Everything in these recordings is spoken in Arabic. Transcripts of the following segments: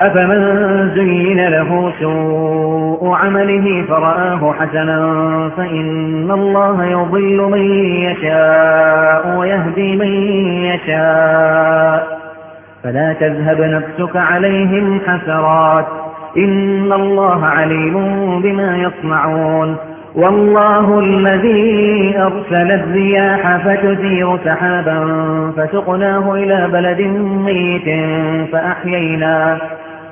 أفمن زين له سوء عمله فرآه حسنا فإن الله يضل من يشاء ويهدي من يشاء فلا تذهب نفسك عليهم حسرات إن الله عليم بما يصنعون والله الذي أرسل الرياح فتثير سحابا فسقناه إلى بلد ميت فأحيينا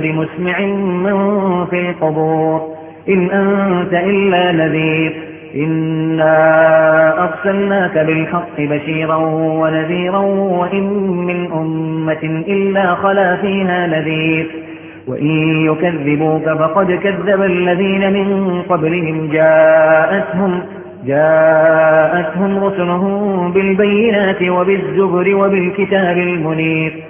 بمسمع من في القبور. إن أنت إلا نذير. إنا أرسلناك بالحق بشيرا ونذيرا وإن من أمة إلا خلا فيها نذير. وإن يكذبوك فقد كذب الذين من قبلهم. جاءتهم جاءتهم رسلهم بالبينات وبالزبر وبالكتاب المنير.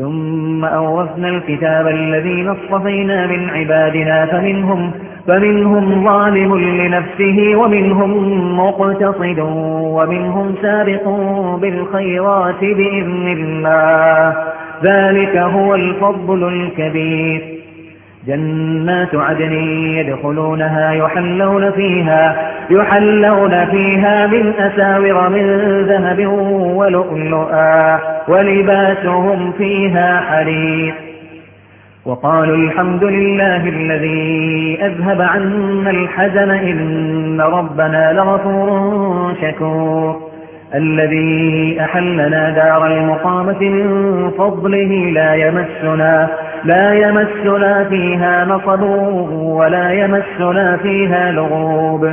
ثم أورثنا الكتاب الذين اصطفينا من عبادنا فمنهم, فمنهم ظالم لنفسه ومنهم مقتصد ومنهم سابق بالخيرات بإذن الله. ذلك هو الفضل الكبير. جنات عدن يدخلونها يحلون فيها يحلون فيها من أساور من ذهب ولؤلؤا ولباسهم فيها حرير. وقالوا الحمد لله الذي أذهب عنا الحزن إن ربنا لغفور شكور. الذي أحلنا دار المقامة من فضله لا يمسنا لا يمسنا فيها نصب ولا يمسنا فيها لغوب.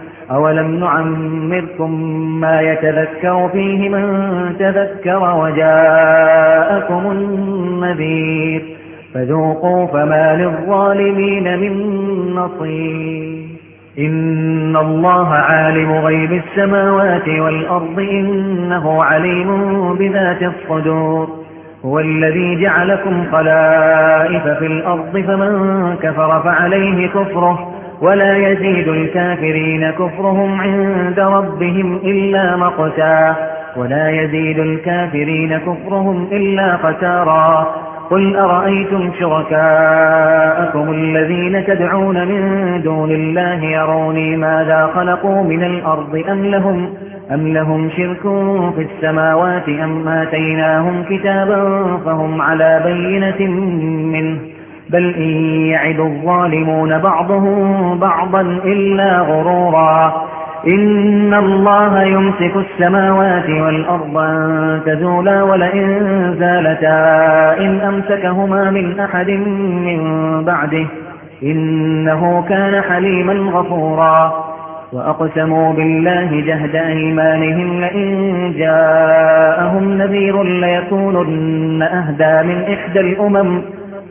أولم نعمركم ما يتذكر فيه من تذكر وجاءكم النذير فذوقوا فما للظالمين من نصير إن الله عالم غيب السماوات والأرض إنه عليم بذات الصدور هو الذي جعلكم خلائف في الأرض فمن كفر فعليه كفره ولا يزيد الكافرين كفرهم عند ربهم إلا مقتا ولا يزيد الكافرين كفرهم إلا خسارا قل أرأيتم شركاءكم الذين تدعون من دون الله يروني ماذا خلقوا من الأرض أم لهم, أم لهم شرك في السماوات أم آتيناهم كتابا فهم على بينة منه بل إن يعد الظالمون بعضهم بعضا إلا غرورا إن الله يمسك السماوات والأرض أن تزولا ولئن زالتا إن أمسكهما من أحد من بعده إنه كان حليما غفورا وأقسموا بالله جهد أيمانهم لئن جاءهم نذير ليكونن أهدى من إحدى الأمم